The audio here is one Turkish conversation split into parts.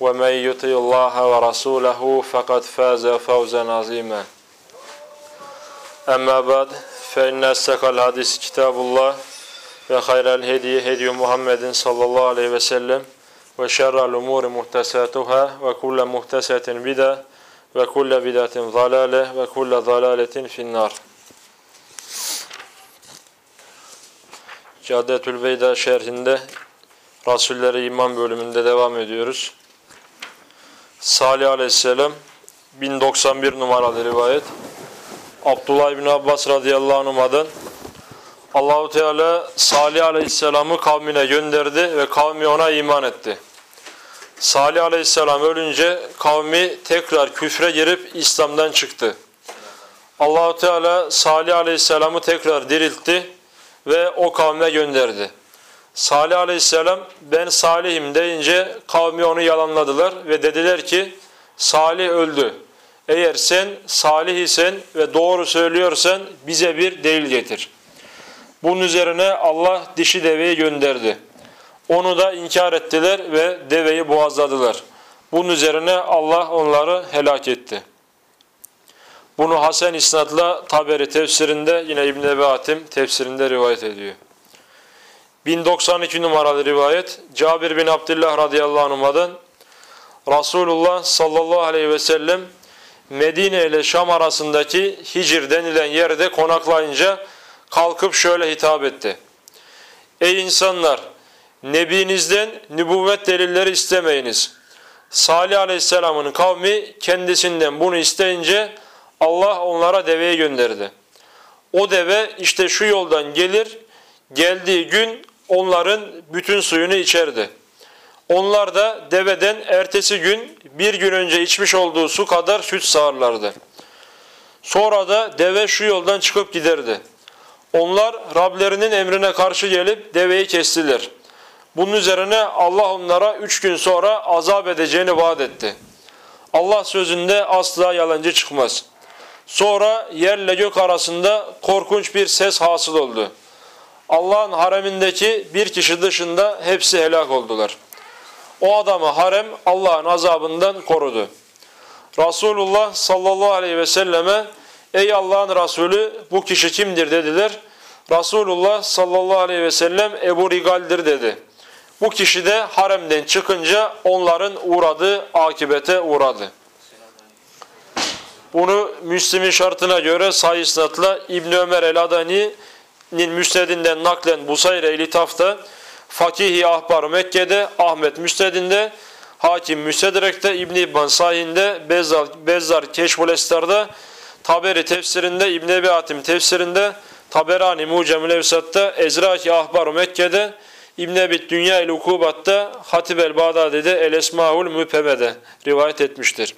ومن يطع الله ورسوله فقد فاز فوزا عظيما أما بعد فإن أصدق الحديث كتاب الله وخير الهدي هدي محمد صلى الله عليه وسلم وشر الأمور محتساتها وكل محتسة بدعة وكل بدعة ضلالة وكل ضلالة في النار Caddetül Beyda şerhinde Rasulleri İman bölümünde devam ediyoruz. Salih Aleyhisselam 1091 numaralı rivayet. Abdullah bin Abbas radıyallahu anh'dan Allahu Teala Salih Aleyhisselam'ı kavmine gönderdi ve kavmi ona iman etti. Salih Aleyhisselam ölünce kavmi tekrar küfre girip İslam'dan çıktı. Allahu Teala Salih Aleyhisselam'ı tekrar diriltti ve o kavme gönderdi. Salih aleyhisselam ben salihim deyince kavmi onu yalanladılar ve dediler ki Salih öldü. Eğer sen salih isen ve doğru söylüyorsan bize bir delil getir. Bunun üzerine Allah dişi deveyi gönderdi. Onu da inkar ettiler ve deveyi boğazladılar. Bunun üzerine Allah onları helak etti. Bunu Hasan İsnad'la Taberi tefsirinde yine İbn-i Hatim tefsirinde rivayet ediyor. 1092 numaralı rivayet Cabir bin Abdullah radıyallahu anh'dan Resulullah sallallahu aleyhi ve sellem Medine ile Şam arasındaki Hicr denilen yerde konaklayınca kalkıp şöyle hitap etti. Ey insanlar! Nebinizden nübüvvet delilleri istemeyiniz. Salih aleyhisselamın kavmi kendisinden bunu isteyince Allah onlara deveyi gönderdi. O deve işte şu yoldan gelir, geldiği gün onların bütün suyunu içerdi. Onlar da deveden ertesi gün bir gün önce içmiş olduğu su kadar süt sağırlardı. Sonra da deve şu yoldan çıkıp giderdi. Onlar Rablerinin emrine karşı gelip deveyi kestiler. Bunun üzerine Allah onlara üç gün sonra azap edeceğini vaat etti. Allah sözünde asla yalancı çıkmaz. Sonra yerle gök arasında korkunç bir ses hasıl oldu. Allah'ın haremindeki bir kişi dışında hepsi helak oldular. O adamı harem Allah'ın azabından korudu. Resulullah sallallahu aleyhi ve selleme ey Allah'ın Resulü bu kişi kimdir dediler. Resulullah sallallahu aleyhi ve sellem Ebu Rigal'dir dedi. Bu kişi de haremden çıkınca onların uğradığı akibete uğradı. Bunu Müslim'in şartına göre sahih isnatla İbn Ömer el-Adani'nin müsnedinden naklen Busayre ilitafta Fakihi Ahbar Mekke'de Ahmet müsnedinde Hakim Müstedrek'te İbn İbban sahihinde Bezzar, Bezzar Keşful Estar'da Taberi tefsirinde İbn Ebi Hatim tefsirinde Taberani Mucemül Evsat'ta Ezraki Ahbar Mekke'de İbn Ebi Dünya el Ukubat'ta Hatib el Bağdadi'de El Esmaul Müpeme'de rivayet etmiştir.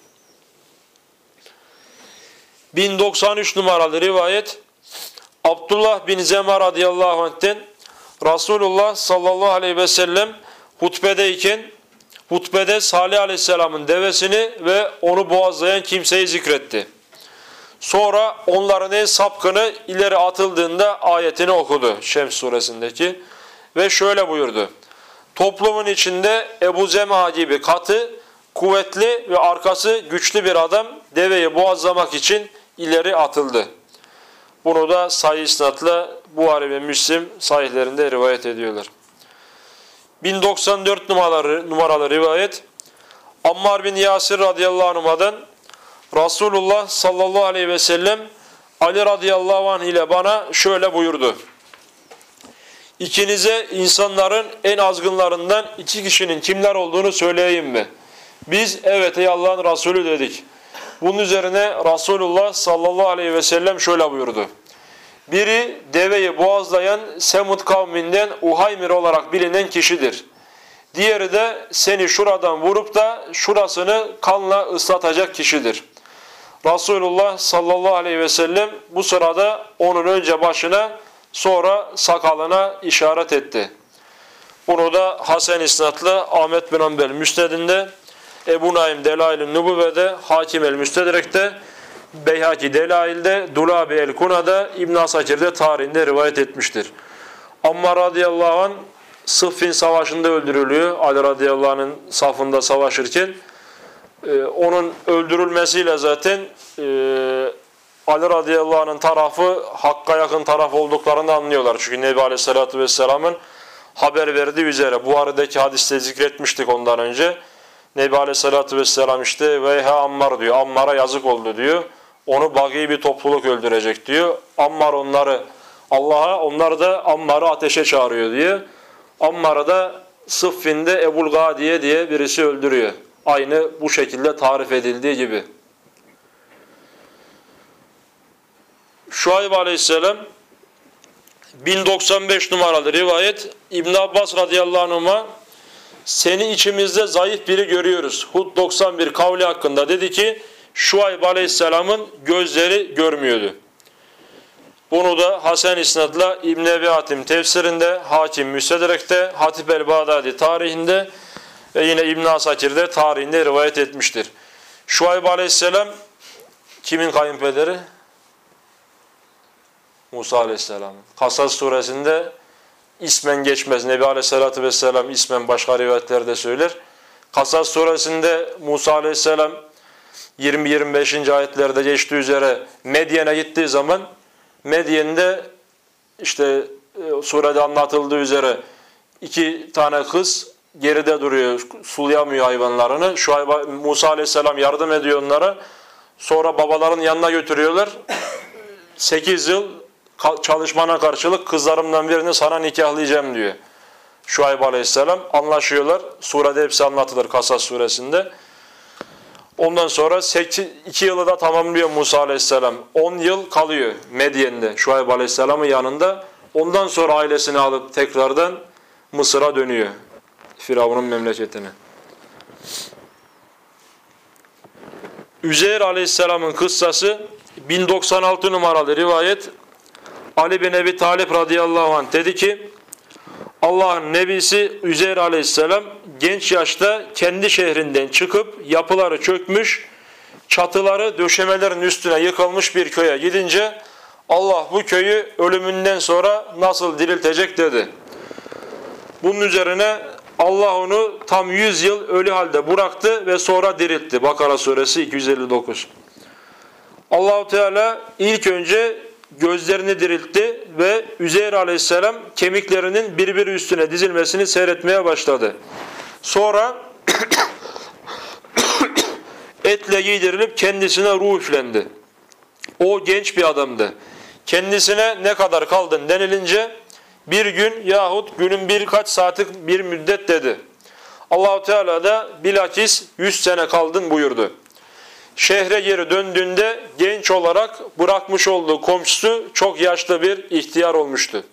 1093 numaralı rivayet Abdullah bin Zema radıyallahu anh'ten Resulullah sallallahu aleyhi ve sellem hutbedeyken hutbede Salih aleyhisselamın devesini ve onu boğazlayan kimseyi zikretti. Sonra onların en sapkını ileri atıldığında ayetini okudu Şems suresindeki ve şöyle buyurdu. Toplumun içinde Ebu Zema gibi katı, kuvvetli ve arkası güçlü bir adam deveyi boğazlamak için ileri atıldı. Bunu da sahih isnatla Buhari ve Müslim sahihlerinde rivayet ediyorlar. 1094 numaralı, numaralı rivayet Ammar bin Yasir radıyallahu anh'dan Resulullah sallallahu aleyhi ve sellem Ali radıyallahu anh ile bana şöyle buyurdu. İkinize insanların en azgınlarından iki kişinin kimler olduğunu söyleyeyim mi? Biz evet ey Allah'ın Resulü dedik. Bunun üzerine Resulullah sallallahu aleyhi ve sellem şöyle buyurdu. Biri deveyi boğazlayan Semud kavminden Uhaymir olarak bilinen kişidir. Diğeri de seni şuradan vurup da şurasını kanla ıslatacak kişidir. Resulullah sallallahu aleyhi ve sellem bu sırada onun önce başına sonra sakalına işaret etti. Bunu da Hasan İsnatlı Ahmet bin Ambel Müsned'inde, Ebu Naim Delail-i Nubüve'de, Hakim el-Müstedrek'te, Beyhaki Delail'de, Dulabi el-Kuna'da, İbn Asakir'de tarihinde rivayet etmiştir. Ammar radıyallahu anh Sıffin savaşında öldürülüyor. Ali radıyallahu anh'ın safında savaşırken. Ee, onun öldürülmesiyle zaten e, Ali radıyallahu anh'ın tarafı Hakk'a yakın taraf olduklarını anlıyorlar. Çünkü Nebi aleyhissalatü vesselamın haber verdiği üzere Buhari'deki hadiste zikretmiştik ondan önce. Nebi aleyhissalatü vesselam işte veyha Ammar diyor. Ammar'a yazık oldu diyor. Onu bagi bir topluluk öldürecek diyor. Ammar onları Allah'a, onlar da Ammar'ı ateşe çağırıyor diyor. Ammar'ı da Sıffin'de Ebul Gadiye diye birisi öldürüyor. Aynı bu şekilde tarif edildiği gibi. Şuayb aleyhisselam 1095 numaralı rivayet İbn Abbas radıyallahu anh'a seni içimizde zayıf biri görüyoruz. Hud 91 kavli hakkında dedi ki Şuayb aleyhisselamın gözleri görmüyordu. Bunu da Hasan İsnad'la İbn Ebi Hatim tefsirinde, Hakim Müsedrek'te, Hatip el-Bağdadi tarihinde ve yine İbn Asakir'de tarihinde rivayet etmiştir. Şuayb aleyhisselam kimin kayınpederi? Musa aleyhisselam. Kasas suresinde ismen geçmez. Nebi aleyhissalatü vesselam ismen başka rivayetlerde söyler. Kasas suresinde Musa aleyhisselam 20-25. ayetlerde geçtiği üzere Medyen'e gittiği zaman Medyen'de işte e, surede anlatıldığı üzere iki tane kız geride duruyor, sulayamıyor hayvanlarını. Şu hayvan, Musa aleyhisselam yardım ediyor onlara. Sonra babaların yanına götürüyorlar. 8 yıl çalışmana karşılık kızlarımdan birini sana nikahlayacağım diyor. Şuayb aleyhisselam anlaşıyorlar. Surede hepsi anlatılır Kasas suresinde. Ondan sonra 2 yılı da tamamlıyor Musa aleyhisselam. 10 yıl kalıyor Medyen'de Şuayb aleyhisselamın yanında. Ondan sonra ailesini alıp tekrardan Mısır'a dönüyor. Firavun'un memleketine. Üzeyr aleyhisselamın kıssası 1096 numaralı rivayet Ali bin Ebi Talip radıyallahu anh dedi ki Allah'ın nebisi Üzeyr aleyhisselam genç yaşta kendi şehrinden çıkıp yapıları çökmüş, çatıları döşemelerin üstüne yıkılmış bir köye gidince Allah bu köyü ölümünden sonra nasıl diriltecek dedi. Bunun üzerine Allah onu tam 100 yıl ölü halde bıraktı ve sonra diriltti. Bakara suresi 259. Allahu Teala ilk önce gözlerini diriltti ve Üzeyr aleyhisselam kemiklerinin birbiri üstüne dizilmesini seyretmeye başladı. Sonra etle giydirilip kendisine ruh üflendi. O genç bir adamdı. Kendisine ne kadar kaldın denilince bir gün yahut günün birkaç saatlik bir müddet dedi. Allahu Teala da bilakis 100 sene kaldın buyurdu. Şehre geri döndüğünde genç olarak bırakmış olduğu komşusu çok yaşlı bir ihtiyar olmuştu.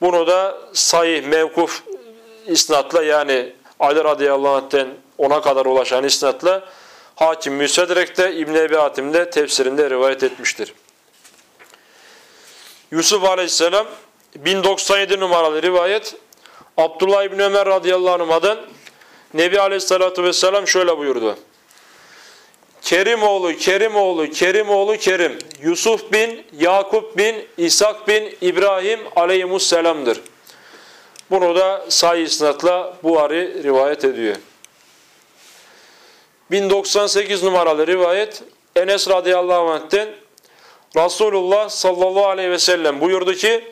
Bunu da sahih mevkuf isnatla yani Ali radıyallahu anh'ten ona kadar ulaşan isnatla Hakim Müsedrek'te İbn Ebi Hatim'de tefsirinde rivayet etmiştir. Yusuf aleyhisselam 1097 numaralı rivayet Abdullah İbni Ömer radıyallahu anh'dan Nebi aleyhissalatu vesselam şöyle buyurdu. Kerimoğlu, Kerimoğlu, Kerimoğlu Kerim, Yusuf bin, Yakup bin, İshak bin, İbrahim aleyhimusselam'dır. Bunu da sayı isnatla Buhari rivayet ediyor. 1098 numaralı rivayet Enes radıyallahu anh'ten Resulullah sallallahu aleyhi ve sellem buyurdu ki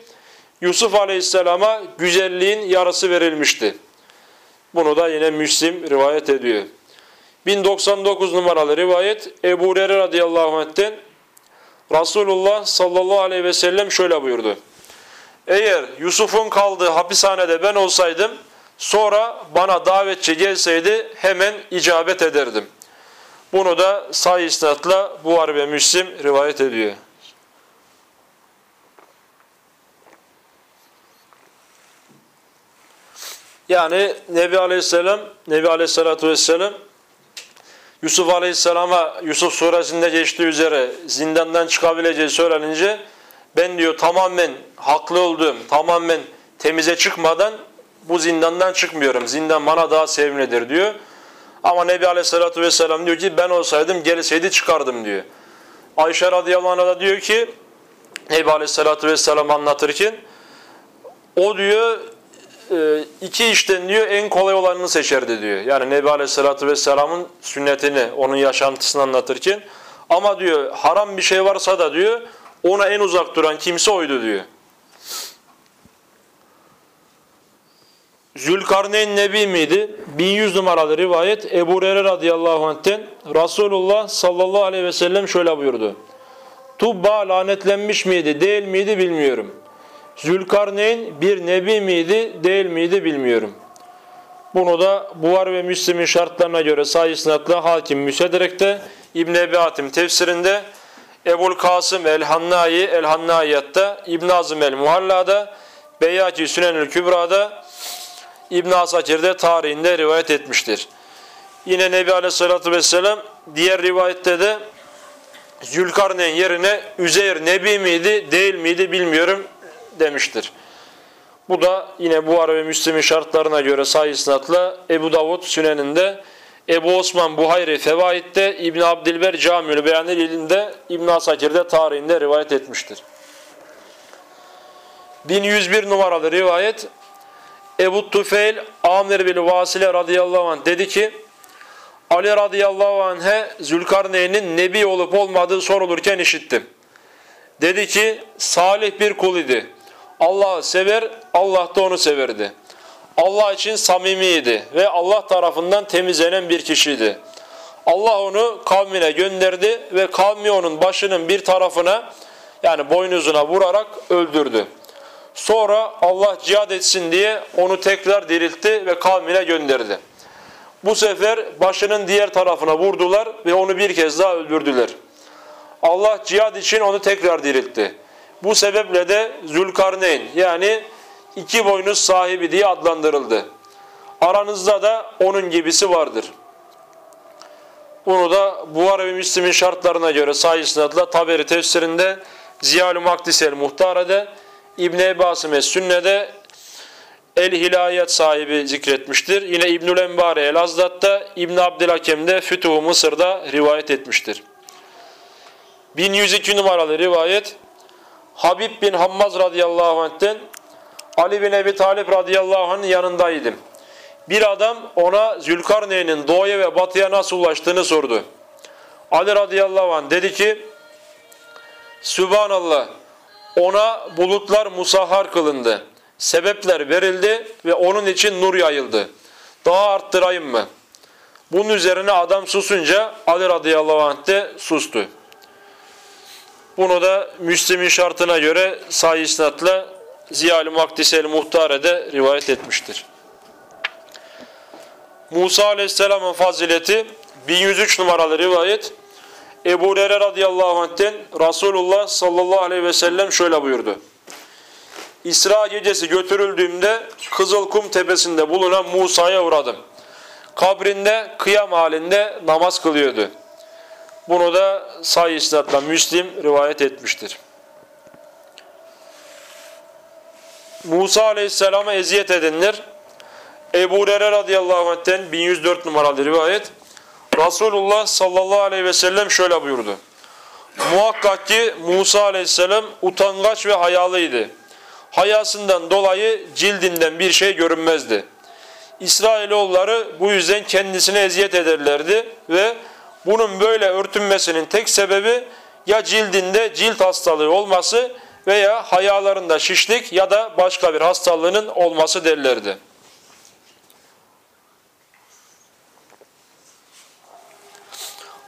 Yusuf aleyhisselama güzelliğin yarısı verilmişti. Bunu da yine Müslim rivayet ediyor. 1099 numaralı rivayet Ebu Hureyre radıyallahu anh'ten Resulullah sallallahu aleyhi ve sellem şöyle buyurdu. Eğer Yusuf'un kaldığı hapishanede ben olsaydım sonra bana davetçi gelseydi hemen icabet ederdim. Bunu da sahih isnatla Buhari ve Müslim rivayet ediyor. Yani Nebi Aleyhisselam, Nebi Aleyhisselatü Vesselam Yusuf Aleyhisselam'a Yusuf suresinde geçtiği üzere zindandan çıkabileceği söylenince ben diyor tamamen haklı olduğum, tamamen temize çıkmadan bu zindandan çıkmıyorum. Zindan bana daha sevimlidir diyor. Ama Nebi Aleyhisselatü Vesselam diyor ki ben olsaydım gelseydi çıkardım diyor. Ayşe radıyallahu anh'a da diyor ki Nebi Aleyhisselatü Vesselam anlatırken o diyor iki işten diyor en kolay olanını seçerdi diyor. Yani Nebi Aleyhisselatü Vesselam'ın sünnetini, onun yaşantısını anlatırken ama diyor haram bir şey varsa da diyor ona en uzak duran kimse oydu diyor. Zülkarneyn Nebi miydi? 1100 numaralı rivayet Ebu Hureyre radıyallahu anh'ten Resulullah sallallahu aleyhi ve sellem şöyle buyurdu. Tubba lanetlenmiş miydi değil miydi bilmiyorum. Zülkarneyn bir nebi miydi değil miydi bilmiyorum. Bunu da Buhar ve Müslim'in şartlarına göre sayısınatla hakim müsederekte İbn Ebi Hatim tefsirinde Ebul Kasım el-Hannayi el-Hannayat'ta İbn Azım el-Muhalla'da Beyyaki Sünenül Kübra'da İbn Asakir'de tarihinde rivayet etmiştir. Yine Nebi Aleyhisselatü Vesselam diğer rivayette de Zülkarneyn yerine Üzeyr Nebi miydi değil miydi bilmiyorum demiştir. Bu da yine Buhara ve Müslim'in şartlarına göre sayısınatla Ebu Davud Sünen'inde, Ebu Osman Buhayri Fevaid'de, İbn Abdilber Camiül Beyanil ilinde, İbn Asakir'de tarihinde rivayet etmiştir. 1101 numaralı rivayet Ebu Tufeil Amir bin Vasile radıyallahu anh dedi ki Ali radıyallahu anh'e Zülkarneyn'in nebi olup olmadığı sorulurken işittim. Dedi ki salih bir kul idi. Allah'ı sever, Allah da onu severdi. Allah için samimiydi ve Allah tarafından temizlenen bir kişiydi. Allah onu kavmine gönderdi ve kavmi onun başının bir tarafına yani boynuzuna vurarak öldürdü. Sonra Allah cihad etsin diye onu tekrar diriltti ve kavmine gönderdi. Bu sefer başının diğer tarafına vurdular ve onu bir kez daha öldürdüler. Allah cihad için onu tekrar diriltti. Bu sebeple de Zülkarneyn yani iki boynuz sahibi diye adlandırıldı. Aranızda da onun gibisi vardır. Bunu da Buhara ve Müslim'in şartlarına göre sayısınadla Taberi tefsirinde Ziyal-ı Makdisel Muhtare'de İbn-i Ebasım Sünne'de El-Hilayet sahibi zikretmiştir. Yine İbnül Enbari El-Azdat'ta İbn Abdülhakem'de Fütuhu Mısır'da rivayet etmiştir. 1102 numaralı rivayet Habib bin Hammaz radıyallahu anh'ten Ali bin Ebi Talip radıyallahu anh'ın yanındaydım. Bir adam ona Zülkarneyn'in doğuya ve batıya nasıl ulaştığını sordu. Ali radıyallahu anh dedi ki Sübhanallah ona bulutlar musahhar kılındı. Sebepler verildi ve onun için nur yayıldı. Daha arttırayım mı? Bunun üzerine adam susunca Ali radıyallahu anh de sustu. Bunu da Müslim'in şartına göre sahih isnatla Ziyal-i Makdisel Muhtare'de rivayet etmiştir. Musa Aleyhisselam'ın fazileti 1103 numaralı rivayet Ebu Hureyre radıyallahu anh'ten Resulullah sallallahu aleyhi ve sellem şöyle buyurdu. İsra gecesi götürüldüğümde Kızılkum tepesinde bulunan Musa'ya uğradım. Kabrinde kıyam halinde namaz kılıyordu. Bunu da sahih isnatla Müslim rivayet etmiştir. Musa aleyhisselama eziyet edenler Ebu Hureyre radıyallahu anh'ten 1104 numaralı rivayet Resulullah sallallahu aleyhi ve sellem şöyle buyurdu. Muhakkak ki Musa aleyhisselam utangaç ve hayalıydı. Hayasından dolayı cildinden bir şey görünmezdi. İsrailoğulları bu yüzden kendisine eziyet ederlerdi ve bunun böyle örtünmesinin tek sebebi ya cildinde cilt hastalığı olması veya hayalarında şişlik ya da başka bir hastalığının olması derlerdi.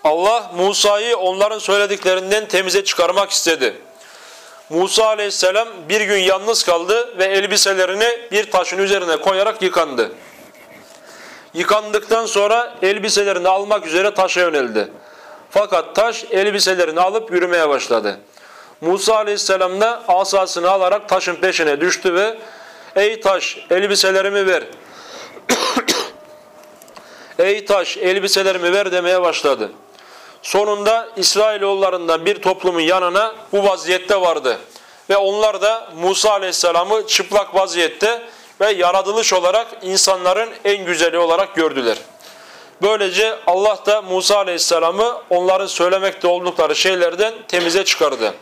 Allah Musa'yı onların söylediklerinden temize çıkarmak istedi. Musa aleyhisselam bir gün yalnız kaldı ve elbiselerini bir taşın üzerine koyarak yıkandı. Yıkandıktan sonra elbiselerini almak üzere taşa yöneldi. Fakat taş elbiselerini alıp yürümeye başladı. Musa aleyhisselam da asasını alarak taşın peşine düştü ve ''Ey taş elbiselerimi ver.'' ''Ey taş elbiselerimi ver.'' demeye başladı. Sonunda İsrailoğullarından bir toplumun yanına bu vaziyette vardı. Ve onlar da Musa aleyhisselamı çıplak vaziyette ve yaratılış olarak insanların en güzeli olarak gördüler. Böylece Allah da Musa aleyhisselamı onların söylemekte oldukları şeylerden temize çıkardı.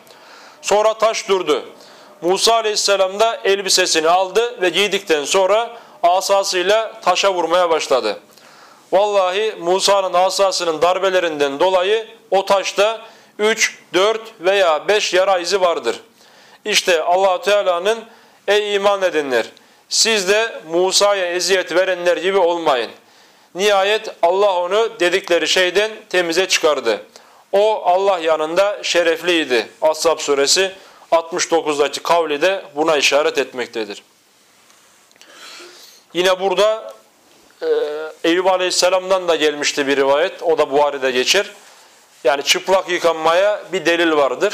Sonra taş durdu. Musa aleyhisselam da elbisesini aldı ve giydikten sonra asasıyla taşa vurmaya başladı. Vallahi Musa'nın asasının darbelerinden dolayı o taşta 3, 4 veya 5 yara izi vardır. İşte allah Teala'nın ey iman edenler siz de Musa'ya eziyet verenler gibi olmayın. Nihayet Allah onu dedikleri şeyden temize çıkardı. O Allah yanında şerefliydi. Ashab suresi 69'daki kavli de buna işaret etmektedir. Yine burada e, Eyüp Aleyhisselam'dan da gelmişti bir rivayet. O da Buhari'de geçer. Yani çıplak yıkanmaya bir delil vardır.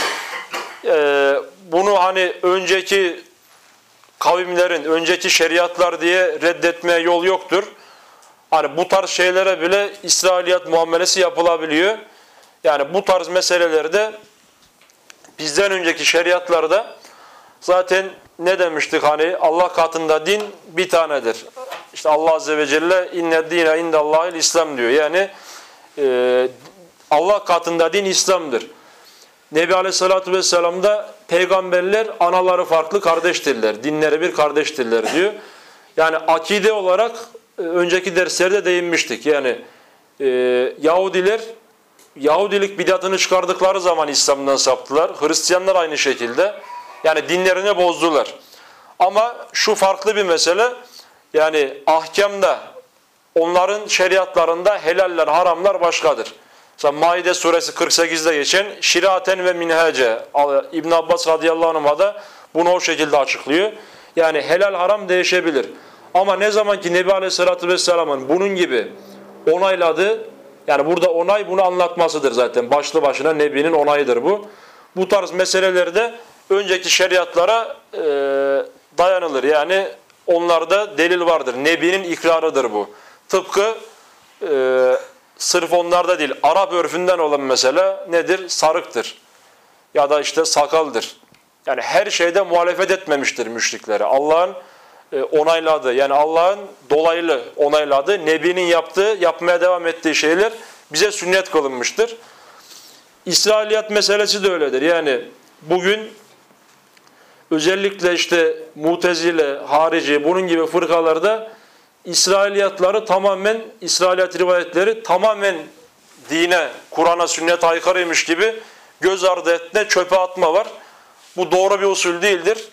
E, bunu hani önceki kavimlerin, önceki şeriatlar diye reddetmeye yol yoktur. Hani bu tarz şeylere bile İsrailiyat muamelesi yapılabiliyor. Yani bu tarz meselelerde bizden önceki şeriatlarda zaten ne demiştik hani Allah katında din bir tanedir. İşte Allah Azze ve Celle inne dine indallahil İslam diyor. Yani e, Allah katında din İslam'dır. Nebi Aleyhisselatü Vesselam'da peygamberler anaları farklı kardeştirler. Dinleri bir kardeştirler diyor. Yani akide olarak e, önceki derslerde değinmiştik. Yani e, Yahudiler Yahudilik bidatını çıkardıkları zaman İslam'dan saptılar. Hristiyanlar aynı şekilde. Yani dinlerini bozdular. Ama şu farklı bir mesele. Yani ahkamda onların şeriatlarında helaller, haramlar başkadır. Mesela Maide suresi 48'de geçen şiraten ve minhace İbn Abbas radıyallahu anh'a da bunu o şekilde açıklıyor. Yani helal haram değişebilir. Ama ne zaman ki Nebi Aleyhisselatü Vesselam'ın bunun gibi onayladığı yani burada onay bunu anlatmasıdır zaten. Başlı başına Nebi'nin onayıdır bu. Bu tarz meselelerde önceki şeriatlara e, dayanılır. Yani onlarda delil vardır. Nebi'nin ikrarıdır bu. Tıpkı e, sırf onlarda değil, Arap örfünden olan mesela nedir? Sarıktır. Ya da işte sakaldır. Yani her şeyde muhalefet etmemiştir müşriklere. Allah'ın e, onayladığı yani Allah'ın dolaylı onayladığı, Nebi'nin yaptığı, yapmaya devam ettiği şeyler bize sünnet kılınmıştır. İsrailiyat meselesi de öyledir. Yani bugün özellikle işte Mutezile, Harici bunun gibi fırkalarda İsrailiyatları tamamen, İsrailiyat rivayetleri tamamen dine, Kur'an'a, sünnet aykırıymış gibi göz ardı etme, çöpe atma var. Bu doğru bir usul değildir.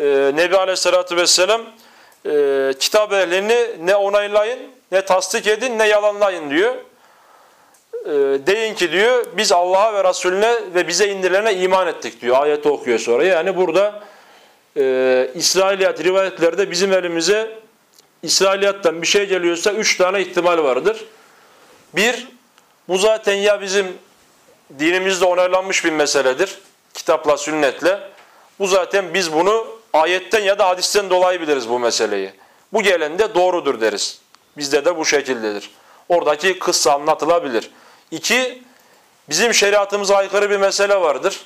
Ee, Nebi Aleyhisselatü Vesselam e, kitap ehlini ne onaylayın, ne tasdik edin, ne yalanlayın diyor. E, deyin ki diyor, biz Allah'a ve Resulüne ve bize indirilene iman ettik diyor. Ayeti okuyor sonra. Yani burada e, İsrailiyat rivayetlerde bizim elimize İsrailiyattan bir şey geliyorsa üç tane ihtimal vardır. Bir, bu zaten ya bizim dinimizde onaylanmış bir meseledir. Kitapla, sünnetle. Bu zaten biz bunu ayetten ya da hadisten dolayı biliriz bu meseleyi. Bu gelen de doğrudur deriz. Bizde de bu şekildedir. Oradaki kıssa anlatılabilir. İki, bizim şeriatımıza aykırı bir mesele vardır.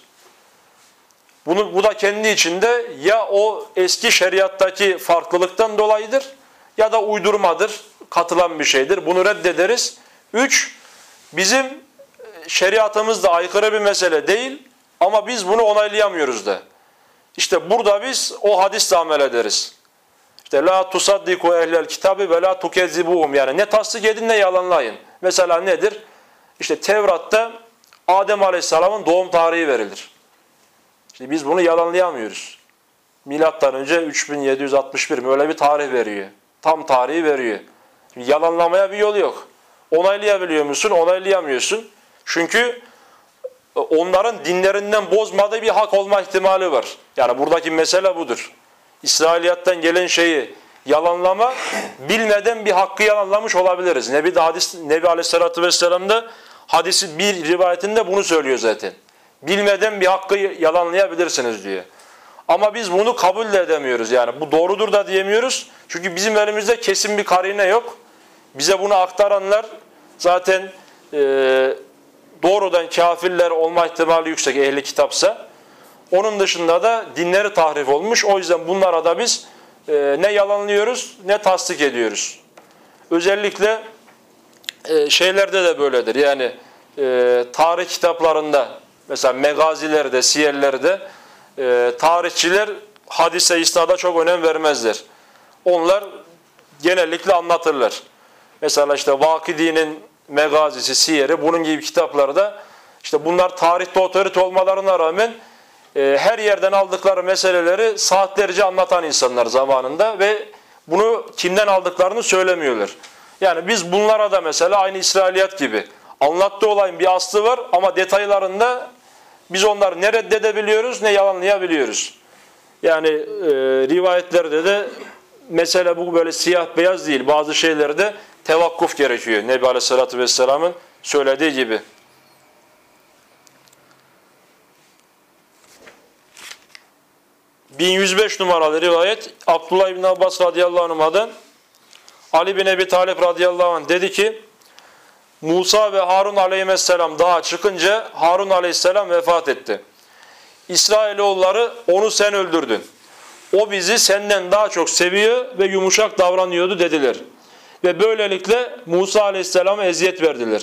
Bunu, bu da kendi içinde ya o eski şeriattaki farklılıktan dolayıdır ya da uydurmadır, katılan bir şeydir. Bunu reddederiz. Üç, bizim şeriatımızda aykırı bir mesele değil ama biz bunu onaylayamıyoruz da. İşte burada biz o hadisle amel ederiz. İşte la tusaddiku ehlel kitabı ve la tukezzibuhum yani ne tasdik edin ne yalanlayın. Mesela nedir? İşte Tevrat'ta Adem Aleyhisselam'ın doğum tarihi verilir. Şimdi biz bunu yalanlayamıyoruz. Milattan önce 3761 mi öyle bir tarih veriyor. Tam tarihi veriyor. Yalanlamaya bir yol yok. Onaylayabiliyor musun? Onaylayamıyorsun. Çünkü onların dinlerinden bozmadığı bir hak olma ihtimali var. Yani buradaki mesele budur. İsrailiyattan gelen şeyi yalanlama, bilmeden bir hakkı yalanlamış olabiliriz. Nebi, de hadis, Nebi Aleyhisselatü Vesselam da hadisi bir rivayetinde bunu söylüyor zaten. Bilmeden bir hakkı yalanlayabilirsiniz diyor. Ama biz bunu kabul de edemiyoruz yani. Bu doğrudur da diyemiyoruz. Çünkü bizim elimizde kesin bir karine yok. Bize bunu aktaranlar zaten e, doğrudan kafirler olma ihtimali yüksek ehli kitapsa. Onun dışında da dinleri tahrif olmuş. O yüzden bunlara da biz e, ne yalanlıyoruz ne tasdik ediyoruz. Özellikle e, şeylerde de böyledir. Yani e, tarih kitaplarında mesela megazilerde, siyerlerde e, tarihçiler hadise isnada çok önem vermezler. Onlar genellikle anlatırlar. Mesela işte Vakidi'nin megazisi, siyeri bunun gibi kitaplarda işte bunlar tarihte otorite olmalarına rağmen e, her yerden aldıkları meseleleri saatlerce anlatan insanlar zamanında ve bunu kimden aldıklarını söylemiyorlar. Yani biz bunlara da mesela aynı İsrailiyat gibi anlattığı olayın bir aslı var ama detaylarında biz onları ne reddedebiliyoruz ne yalanlayabiliyoruz. Yani e, rivayetlerde de mesele bu böyle siyah beyaz değil. Bazı şeylerde tevakkuf gerekiyor. Nebi Aleyhisselatü Vesselam'ın söylediği gibi. ...1105 numaralı rivayet... ...Abdullah İbni Abbas radıyallahu anh'dan... ...Ali bin Ebi Talip radıyallahu anh dedi ki... Musa ve Harun aleyhisselam dağa çıkınca Harun aleyhisselam vefat etti. İsrailoğulları onu sen öldürdün. O bizi senden daha çok seviyor ve yumuşak davranıyordu dediler. Ve böylelikle Musa aleyhisselama eziyet verdiler.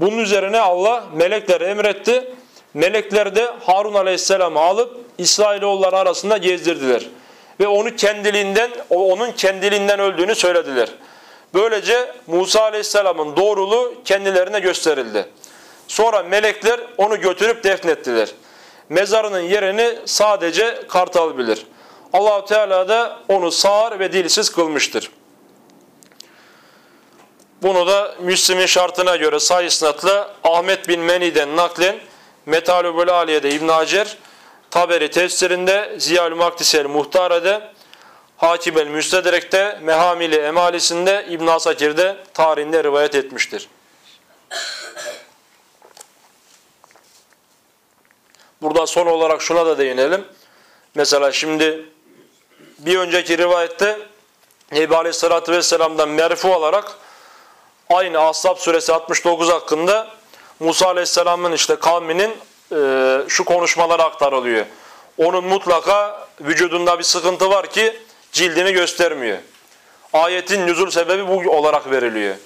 Bunun üzerine Allah meleklere emretti. Melekler de Harun aleyhisselamı alıp İsrailoğulları arasında gezdirdiler. Ve onu kendiliğinden, onun kendiliğinden öldüğünü söylediler. Böylece Musa Aleyhisselam'ın doğruluğu kendilerine gösterildi. Sonra melekler onu götürüp defnettiler. Mezarının yerini sadece kartal bilir. Allahu Teala da onu sağır ve dilsiz kılmıştır. Bunu da Müslim'in şartına göre sayısnatla Ahmet bin Meni'den naklen Metalübül Aliye'de İbn Hacer, Taberi tefsirinde Ziyal-ı Maktisel Muhtare'de Hakim el-Müstedrek'te, Mehamili Emalisinde, İbn Asakir'de tarihinde rivayet etmiştir. Burada son olarak şuna da değinelim. Mesela şimdi bir önceki rivayette Nebi Aleyhisselatü Vesselam'dan merfu olarak aynı Ashab suresi 69 hakkında Musa Aleyhisselam'ın işte kavminin e, şu konuşmaları aktarılıyor. Onun mutlaka vücudunda bir sıkıntı var ki cildini göstermiyor. Ayetin nüzul sebebi bu olarak veriliyor.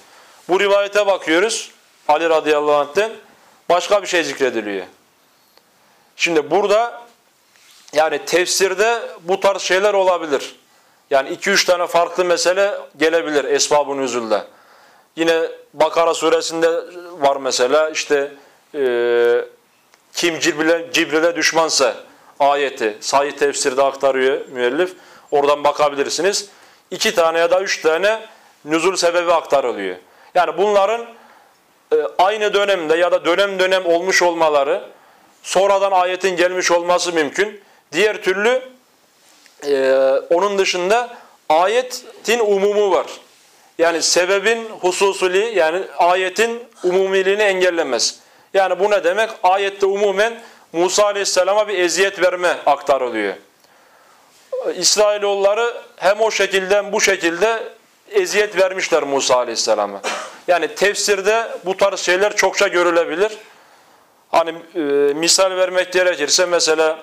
Bu rivayete bakıyoruz. Ali radıyallahu anh'ten başka bir şey zikrediliyor. Şimdi burada yani tefsirde bu tarz şeyler olabilir. Yani 2-3 tane farklı mesele gelebilir esbab-ı nüzulda. Yine Bakara suresinde var mesela işte e, kim Cibril'e Cibril'e düşmansa ayeti sahih tefsirde aktarıyor müellif. Oradan bakabilirsiniz. İki tane ya da üç tane nüzul sebebi aktarılıyor. Yani bunların e, aynı dönemde ya da dönem dönem olmuş olmaları, sonradan ayetin gelmiş olması mümkün. Diğer türlü e, onun dışında ayetin umumu var. Yani sebebin hususuli yani ayetin umumiliğini engellemez. Yani bu ne demek? Ayette umumen Musa Aleyhisselam'a bir eziyet verme aktarılıyor. İsrailoğulları hem o şekilde bu şekilde eziyet vermişler Musa Aleyhisselam'a. Yani tefsirde bu tarz şeyler çokça görülebilir. Hani e, misal vermek gerekirse mesela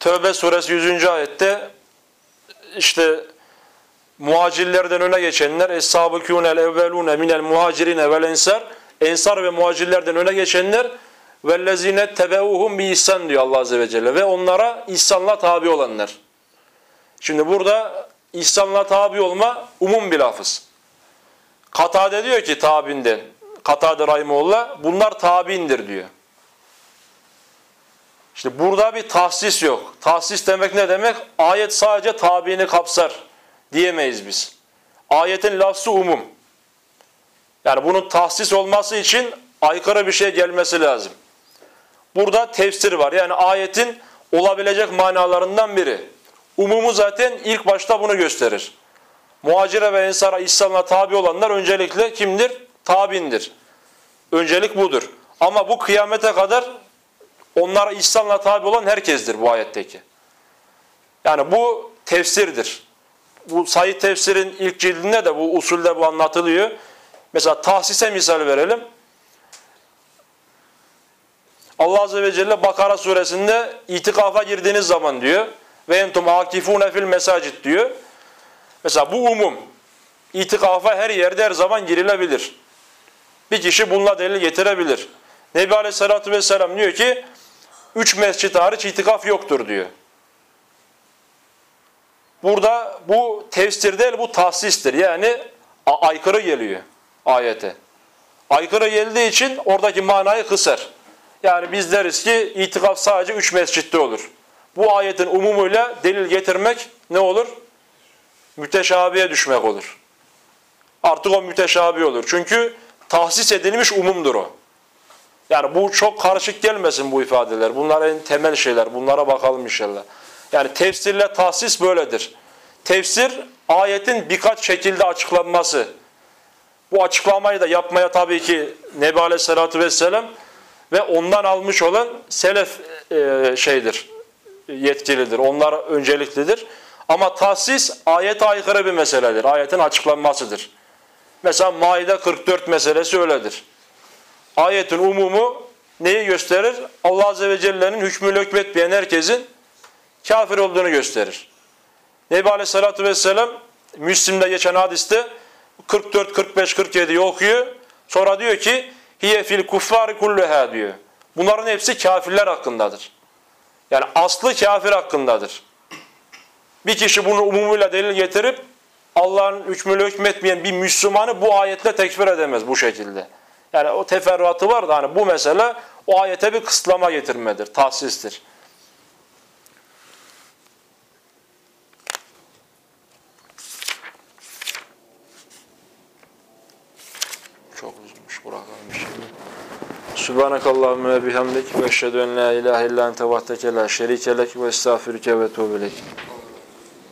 Tövbe suresi 100. ayette işte muhacirlerden öne geçenler Es-sabıkûnel evvelûne minel muhacirine vel ensar Ensar ve muhacirlerden öne geçenler tebeuhum bi ihsan diyor Allah azze ve celle ve onlara ihsanla tabi olanlar. Şimdi burada ihsanla tabi olma umum bir lafız. Katade diyor ki tabinden, Katade Rahimullah bunlar tabindir diyor. İşte burada bir tahsis yok. Tahsis demek ne demek? Ayet sadece tabiini kapsar diyemeyiz biz. Ayetin lafzı umum. Yani bunun tahsis olması için aykırı bir şey gelmesi lazım. Burada tefsir var. Yani ayetin olabilecek manalarından biri. Umumu zaten ilk başta bunu gösterir. Muhacire ve ensara İslam'la tabi olanlar öncelikle kimdir? Tabindir. Öncelik budur. Ama bu kıyamete kadar onlara İslam'la tabi olan herkestir bu ayetteki. Yani bu tefsirdir. Bu sayı tefsirin ilk cildinde de bu usulde bu anlatılıyor. Mesela tahsise misal verelim. Allah Azze ve Celle Bakara suresinde itikafa girdiğiniz zaman diyor. Ve entum akifune fil mesacit diyor. Mesela bu umum. İtikafa her yerde her zaman girilebilir. Bir kişi bununla delil getirebilir. Nebi Aleyhisselatü Vesselam diyor ki, üç mescit hariç itikaf yoktur diyor. Burada bu tefsir değil, bu tahsistir. Yani aykırı geliyor ayete. Aykırı geldiği için oradaki manayı kısar. Yani biz deriz ki itikaf sadece üç mescitte olur. Bu ayetin umumuyla delil getirmek ne olur? Müteşabiye düşmek olur. Artık o müteşabi olur. Çünkü tahsis edilmiş umumdur o. Yani bu çok karışık gelmesin bu ifadeler. Bunlar en temel şeyler. Bunlara bakalım inşallah. Yani tefsirle tahsis böyledir. Tefsir ayetin birkaç şekilde açıklanması. Bu açıklamayı da yapmaya tabii ki Nebi Aleyhisselatü Vesselam ve ondan almış olan selef e, şeydir, yetkilidir. Onlar önceliklidir. Ama tahsis ayete aykırı bir meseledir. Ayetin açıklanmasıdır. Mesela Maide 44 meselesi öyledir. Ayetin umumu neyi gösterir? Allah Azze ve Celle'nin hükmü hükmetmeyen herkesin kafir olduğunu gösterir. Nebi Aleyhisselatü Vesselam Müslim'de geçen hadiste 44, 45, 47 okuyor. Sonra diyor ki hiye fil kuffari kulluha diyor. Bunların hepsi kafirler hakkındadır. Yani aslı kafir hakkındadır. Bir kişi bunu umumuyla delil getirip Allah'ın hükmüyle hükmetmeyen bir Müslümanı bu ayetle tekfir edemez bu şekilde. Yani o teferruatı var da hani bu mesele o ayete bir kısıtlama getirmedir, tahsistir. Çok uzunmuş bırakalım şimdi. Subhanakallahümme ve bihamdik ve eşhedü en la ilahe illa ente ve estağfirüke ve tuğbilek.